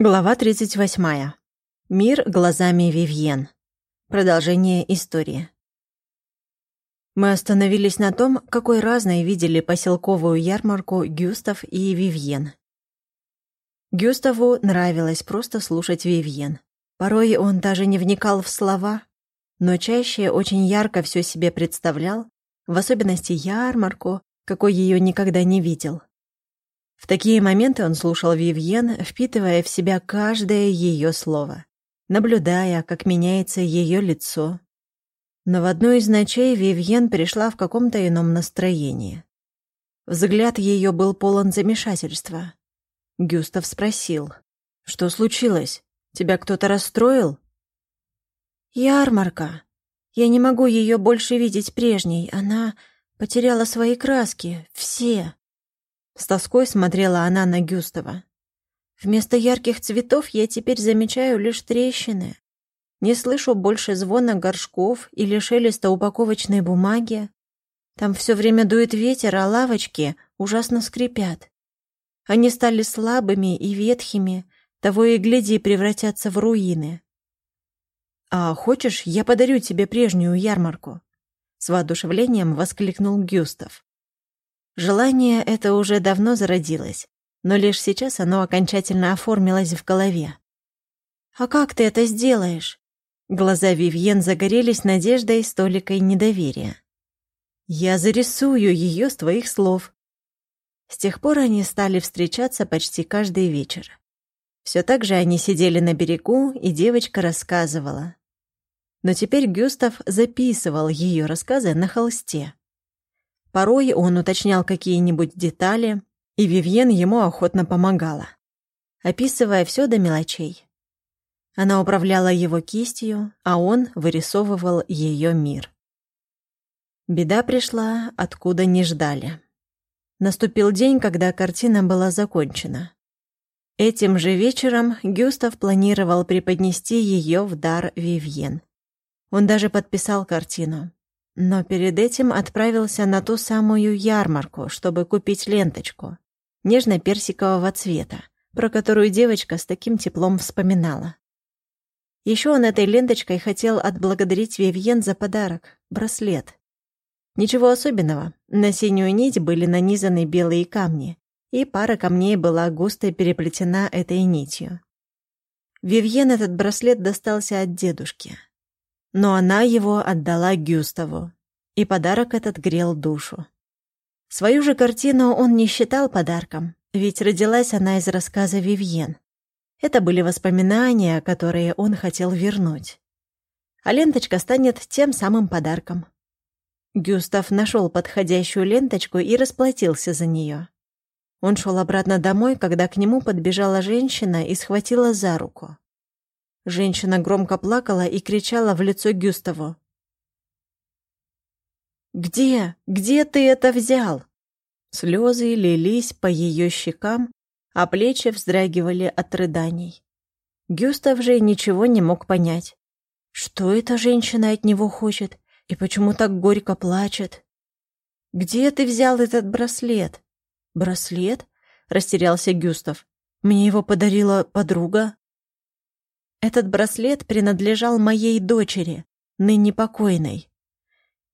Глава 38. Мир глазами Вивьен. Продолжение истории. Мы остановились на том, какой разной видели поселковую ярмарку Гюстав и Вивьен. Гюставу нравилось просто слушать Вивьен. Порой он даже не вникал в слова, но чаще очень ярко все себе представлял, в особенности ярмарку, какой ее никогда не видел. В такие моменты он слушал Вивьен, впитывая в себя каждое ее слово, наблюдая, как меняется ее лицо. Но в одну из ночей Вивьен пришла в каком-то ином настроении. Взгляд ее был полон замешательства. Гюстав спросил, «Что случилось? Тебя кто-то расстроил?» «Ярмарка. Я не могу ее больше видеть прежней. Она потеряла свои краски. Все. С тоской смотрела она на Гюстава. Вместо ярких цветов я теперь замечаю лишь трещины. Не слышу больше звона горшков или шелеста упаковочной бумаги. Там все время дует ветер, а лавочки ужасно скрипят. Они стали слабыми и ветхими, того и гляди превратятся в руины. «А хочешь, я подарю тебе прежнюю ярмарку?» С воодушевлением воскликнул Гюстав. Желание это уже давно зародилось, но лишь сейчас оно окончательно оформилось в голове. «А как ты это сделаешь?» Глаза Вивьен загорелись надеждой с толикой недоверия. «Я зарисую ее с твоих слов». С тех пор они стали встречаться почти каждый вечер. Все так же они сидели на берегу, и девочка рассказывала. Но теперь Гюстав записывал ее рассказы на холсте. Порой он уточнял какие-нибудь детали, и Вивьен ему охотно помогала, описывая все до мелочей. Она управляла его кистью, а он вырисовывал ее мир. Беда пришла, откуда не ждали. Наступил день, когда картина была закончена. Этим же вечером Гюстав планировал преподнести ее в дар Вивьен. Он даже подписал картину, но перед этим отправился на ту самую ярмарку, чтобы купить ленточку, нежно-персикового цвета, про которую девочка с таким теплом вспоминала. Еще он этой ленточкой хотел отблагодарить Вивьен за подарок — браслет. Ничего особенного, на синюю нить были нанизаны белые камни, и пара камней была густо переплетена этой нитью. Вивьен этот браслет достался от дедушки — но она его отдала Гюставу, и подарок этот грел душу. Свою же картину он не считал подарком, ведь родилась она из рассказа Вивьен. Это были воспоминания, которые он хотел вернуть. А ленточка станет тем самым подарком. Гюстав нашел подходящую ленточку и расплатился за нее. Он шел обратно домой, когда к нему подбежала женщина и схватила за руку. Женщина громко плакала и кричала в лицо Гюставу. «Где? Где ты это взял?» Слезы лились по ее щекам, а плечи вздрагивали от рыданий. Гюстав же ничего не мог понять. Что эта женщина от него хочет и почему так горько плачет? «Где ты взял этот браслет?» «Браслет?» — растерялся Гюстав. «Мне его подарила подруга». Этот браслет принадлежал моей дочери, ныне покойной.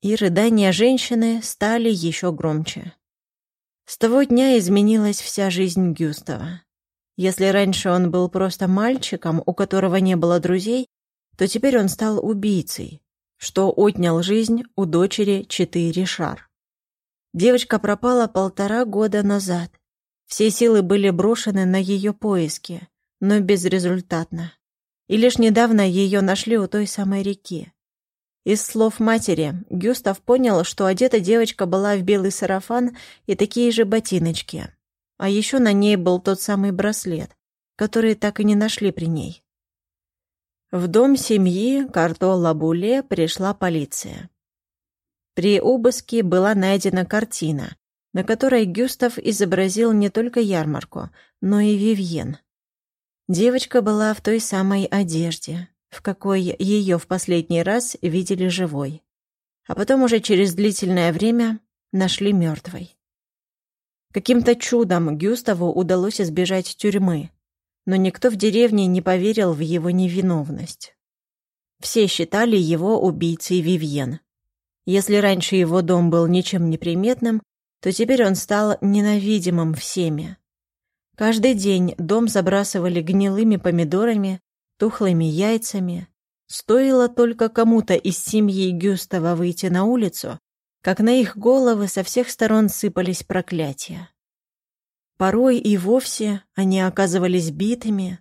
И рыдания женщины стали еще громче. С того дня изменилась вся жизнь Гюстава. Если раньше он был просто мальчиком, у которого не было друзей, то теперь он стал убийцей, что отнял жизнь у дочери Читы Ришар. Девочка пропала полтора года назад. Все силы были брошены на ее поиски, но безрезультатно и лишь недавно ее нашли у той самой реки. Из слов матери Гюстав понял, что одета девочка была в белый сарафан и такие же ботиночки. А еще на ней был тот самый браслет, который так и не нашли при ней. В дом семьи Карто-Лабуле пришла полиция. При обыске была найдена картина, на которой Гюстав изобразил не только ярмарку, но и Вивьен. Девочка была в той самой одежде, в какой ее в последний раз видели живой. А потом уже через длительное время нашли мертвой. Каким-то чудом Гюставу удалось избежать тюрьмы. но никто в деревне не поверил в его невиновность. Все считали его убийцей Вивьен. Если раньше его дом был ничем не приметным, то теперь он стал ненавидимым всеми. Каждый день дом забрасывали гнилыми помидорами, тухлыми яйцами. Стоило только кому-то из семьи Гюстава выйти на улицу, как на их головы со всех сторон сыпались проклятия. Порой и вовсе они оказывались битыми,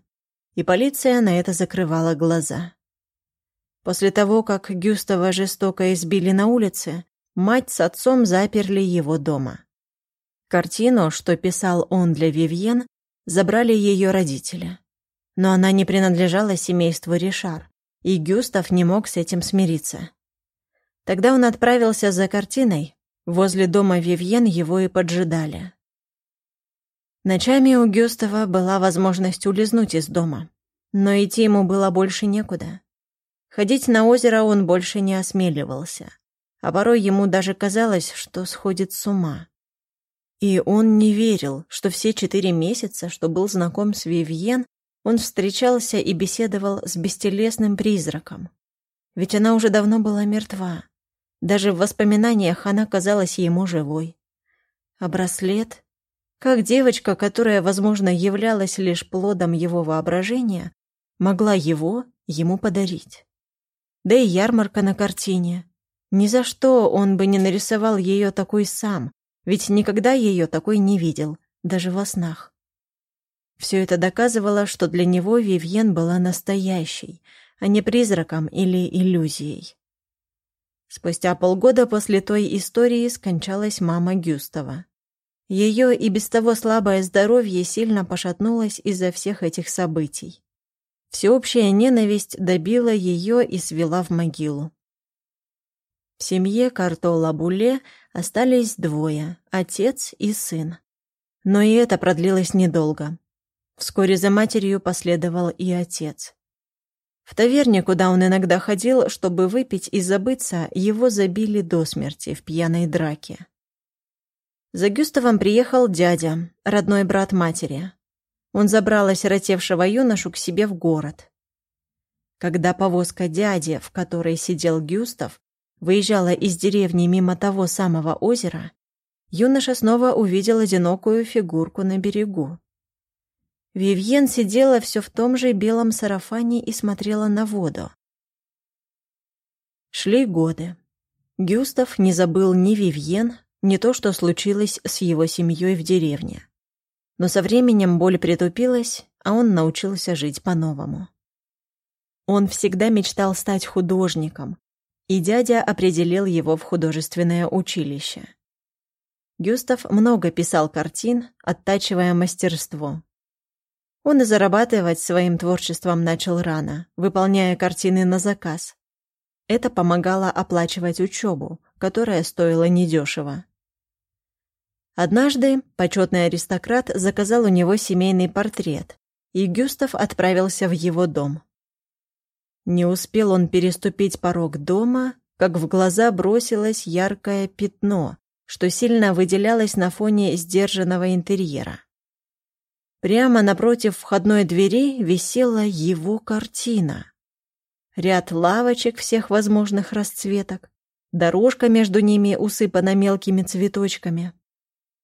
и полиция на это закрывала глаза. После того, как Гюстава жестоко избили на улице, мать с отцом заперли его дома. Картину, что писал он для Вивьен, забрали ее родители. Но она не принадлежала семейству Ришар, и Гюстав не мог с этим смириться. Тогда он отправился за картиной. Возле дома Вивьен его и поджидали. Ночами у Гюстава была возможность улизнуть из дома, но идти ему было больше некуда. Ходить на озеро он больше не осмеливался, а порой ему даже казалось, что сходит с ума. И он не верил, что все четыре месяца, что был знаком с Вивьен, он встречался и беседовал с бестелесным призраком. Ведь она уже давно была мертва. Даже в воспоминаниях она казалась ему живой. А браслет? Как девочка, которая, возможно, являлась лишь плодом его воображения, могла его ему подарить? Да и ярмарка на картине. Ни за что он бы не нарисовал ее такой сам, ведь никогда ее такой не видел, даже во снах. Все это доказывало, что для него Вивьен была настоящей, а не призраком или иллюзией. Спустя полгода после той истории скончалась мама Гюстава. Ее и без того слабое здоровье сильно пошатнулось из-за всех этих событий. Всеобщая ненависть добила ее и свела в могилу. В семье Картола-Буле остались двое — отец и сын. Но и это продлилось недолго. Вскоре за матерью последовал и отец. В таверне, куда он иногда ходил, чтобы выпить и забыться, его забили до смерти в пьяной драке. За Гюставом приехал дядя, родной брат матери. Он забрал осиротевшего юношу к себе в город. Когда повозка дяди, в которой сидел Гюстав, выезжала из деревни мимо того самого озера, юноша снова увидел одинокую фигурку на берегу. Вивьен сидела все в том же белом сарафане и смотрела на воду. Шли годы. Гюстав не забыл ни Вивьен, ни то, что случилось с его семьей в деревне. Но со временем боль притупилась, а он научился жить по-новому. Он всегда мечтал стать художником, и дядя определил его в художественное училище. Гюстав много писал картин, оттачивая мастерство. Он и зарабатывать своим творчеством начал рано, выполняя картины на заказ. Это помогало оплачивать учебу, которая стоила недешево. Однажды почетный аристократ заказал у него семейный портрет, и Гюстав отправился в его дом. Не успел он переступить порог дома, как в глаза бросилось яркое пятно, что сильно выделялось на фоне сдержанного интерьера. Прямо напротив входной двери висела его картина. Ряд лавочек всех возможных расцветок, дорожка между ними усыпана мелкими цветочками.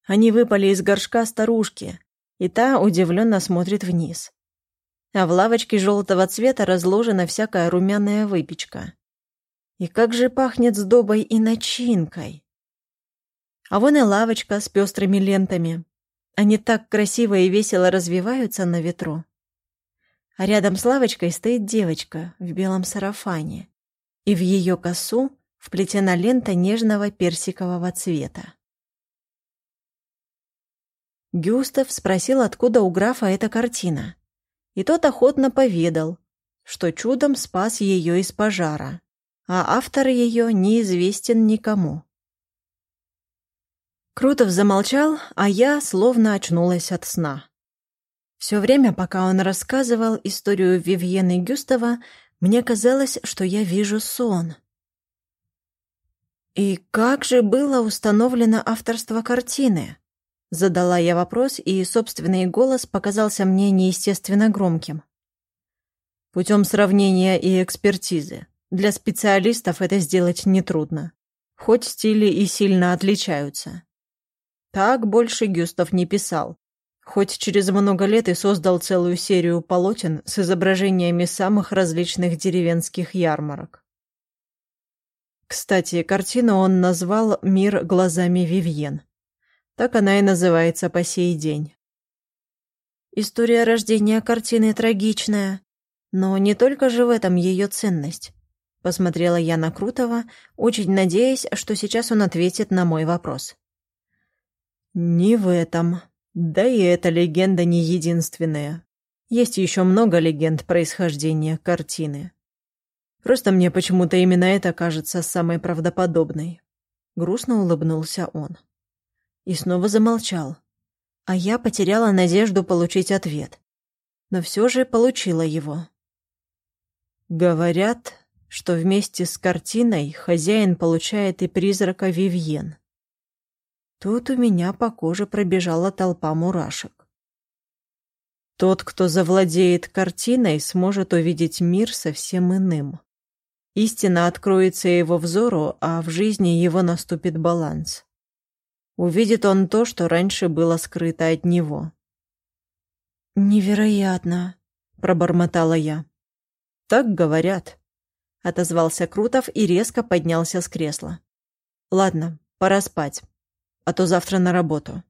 Они выпали из горшка старушки, и та удивленно смотрит вниз. А в лавочке желтого цвета разложена всякая румяная выпечка. И как же пахнет сдобой и начинкой! А вон и лавочка с пестрыми лентами. Они так красиво и весело развиваются на ветру. А рядом с лавочкой стоит девочка в белом сарафане, и в ее косу вплетена лента нежного персикового цвета. Гюстав спросил, откуда у графа эта картина. И тот охотно поведал, что чудом спас ее из пожара, а автор ее неизвестен никому. Крутов замолчал, а я словно очнулась от сна. Все время, пока он рассказывал историю Вивьены Гюстава, мне казалось, что я вижу сон. И как же было установлено авторство картины? Задала я вопрос, и собственный голос показался мне неестественно громким. Путем сравнения и экспертизы. Для специалистов это сделать нетрудно. Хоть стили и сильно отличаются. Так больше Гюстав не писал. Хоть через много лет и создал целую серию полотен с изображениями самых различных деревенских ярмарок. Кстати, картину он назвал «Мир глазами Вивьен». Так она и называется по сей день. История рождения картины трагичная, но не только же в этом ее ценность. Посмотрела я на Крутого, очень надеясь, что сейчас он ответит на мой вопрос. «Не в этом. Да и эта легенда не единственная. Есть еще много легенд происхождения картины. Просто мне почему-то именно это кажется самой правдоподобной». Грустно улыбнулся он и снова замолчал. А я потеряла надежду получить ответ. Но все же получила его. Говорят, что вместе с картиной хозяин получает и призрака Вивьен. Тут у меня по коже пробежала толпа мурашек. Тот, кто завладеет картиной, сможет увидеть мир совсем иным. Истина откроется его взору, а в жизни его наступит баланс. Увидит он то, что раньше было скрыто от него. «Невероятно!» — пробормотала я. «Так говорят», — отозвался Крутов и резко поднялся с кресла. «Ладно, пора спать, а то завтра на работу».